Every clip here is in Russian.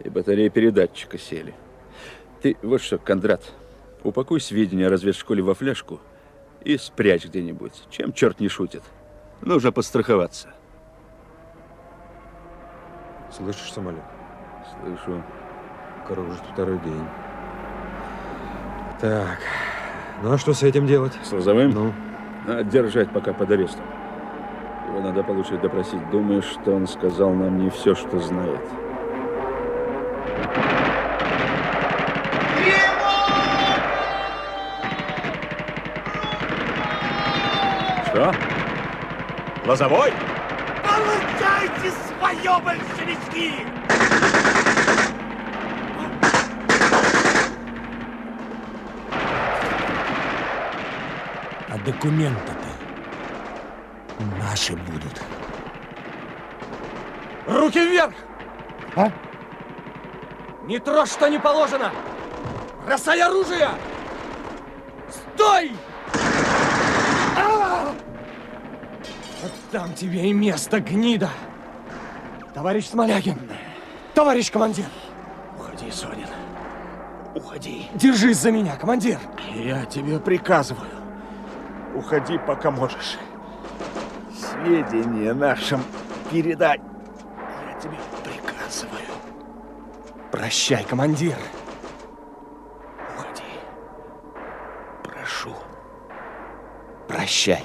И батареи передатчика сели. Ты вот что, Кондрат, упакуй сведения о разведшколе во фляжку и спрячь где-нибудь. Чем черт не шутит. Нужно подстраховаться. Слышишь, самолет? Слышу. Кружит второй день. Так, ну а что с этим делать? С Лозовым? Ну? Надо держать пока под арестом. Его надо получше допросить. Думаю, что он сказал нам не все, что знает. Что? Лозовой? Получайте свое, большевики! А документы-то наши будут. Руки вверх! А? Не трожь, что не положено! Бросай оружие! Стой! А! Вот там тебе и место, гнида! Товарищ Смолягин! Товарищ командир! Уходи, Сонин. Уходи. Держись за меня, командир! Я тебе приказываю. Уходи, пока можешь. Сведения нашим передай. Я тебе приказываю. Прощай, командир! Уходи. Прошу. Прощай!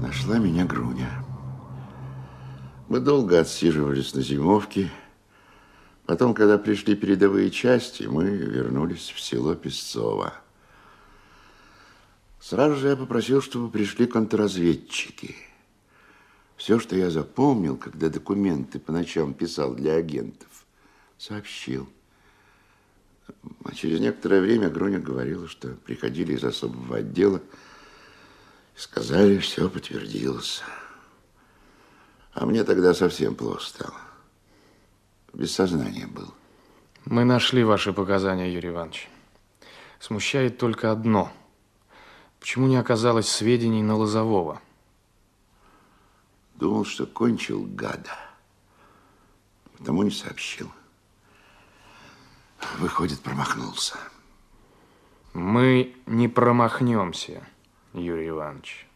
Нашла меня Груня. Мы долго отсиживались на зимовке. Потом, когда пришли передовые части, мы вернулись в село Песцово. Сразу же я попросил, чтобы пришли контрразведчики. Все, что я запомнил, когда документы по ночам писал для агентов, сообщил. А через некоторое время Груня говорила, что приходили из особого отдела, Сказали, все подтвердилось. А мне тогда совсем плохо стало. Без сознания был. Мы нашли ваши показания, Юрий Иванович. Смущает только одно. Почему не оказалось сведений на Лозового? Думал, что кончил гада. Потому не сообщил. Выходит, промахнулся. Мы не промахнемся. Юрий Иванович.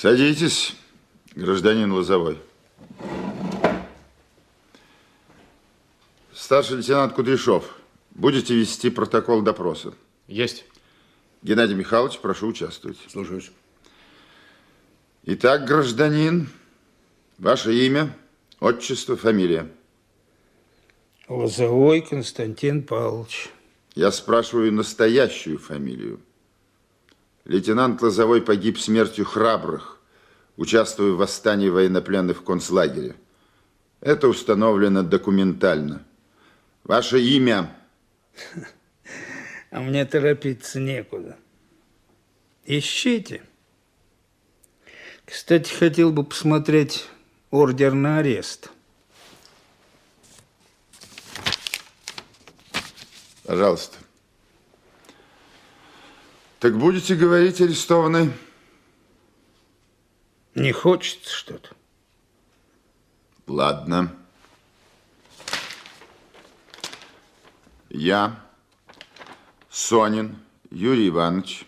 Садитесь, гражданин Лозовой. Старший лейтенант Кудряшов, будете вести протокол допроса? Есть. Геннадий Михайлович, прошу участвовать. Слушаюсь. Итак, гражданин, ваше имя, отчество, фамилия. Лозовой Константин Павлович. Я спрашиваю настоящую фамилию. Лейтенант Лозовой погиб смертью храбрых, участвуя в восстании военнопленных в концлагере. Это установлено документально. Ваше имя? А мне торопиться некуда. Ищите. Кстати, хотел бы посмотреть ордер на арест. Пожалуйста. Так будете говорить, арестованный? Не хочется что-то. Ладно. Я, Сонин Юрий Иванович,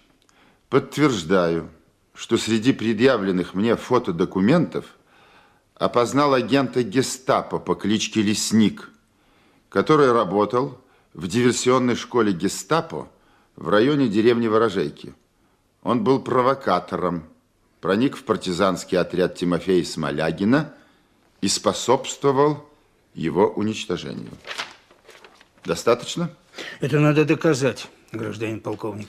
подтверждаю, что среди предъявленных мне фотодокументов опознал агента гестапо по кличке Лесник, который работал в диверсионной школе гестапо в районе деревни Ворожейки. Он был провокатором, проник в партизанский отряд Тимофея Смолягина и способствовал его уничтожению. Достаточно? Это надо доказать, гражданин полковник.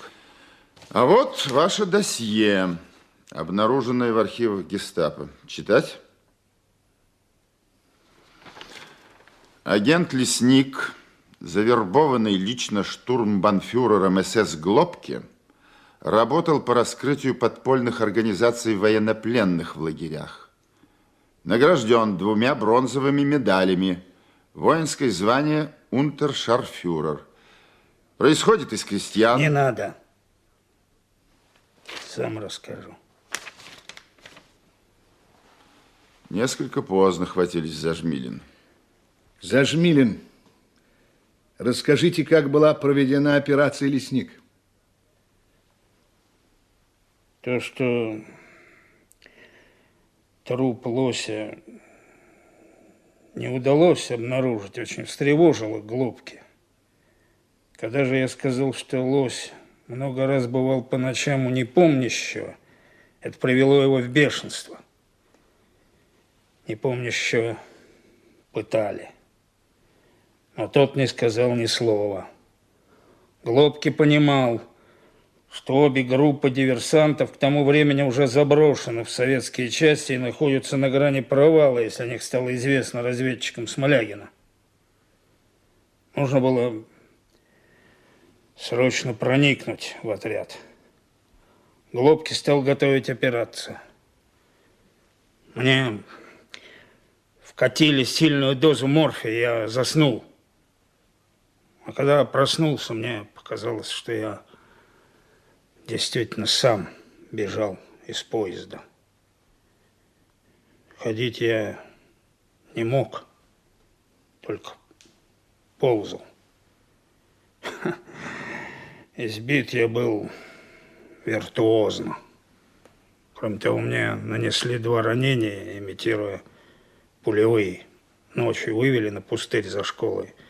А вот ваше досье, обнаруженное в архивах гестапо. Читать? Агент Лесник, завербованный лично штурмбанфюрером СС Глобке, работал по раскрытию подпольных организаций военнопленных в лагерях. Награжден двумя бронзовыми медалями. Воинское звание унтершарфюрер. Происходит из крестьян. Не надо. Сам расскажу. Несколько поздно хватились за Жмилин. Зажмилин, расскажите, как была проведена операция «Лесник». То, что труп лося не удалось обнаружить, очень встревожило Глобки. Когда же я сказал, что лось много раз бывал по ночам у непомнящего, это привело его в бешенство. Непомнящего пытали. Но тот не сказал ни слова. Глобки понимал, что обе группы диверсантов к тому времени уже заброшены в советские части и находятся на грани провала, если о них стало известно разведчикам Смолягина. Нужно было срочно проникнуть в отряд. Глобки стал готовить операцию. Мне вкатили сильную дозу морфия, я заснул. А когда проснулся, мне показалось, что я действительно сам бежал из поезда. Ходить я не мог, только ползал. Избит я был виртуозно. Кроме того, мне нанесли два ранения, имитируя пулевые. Ночью вывели на пустырь за школой –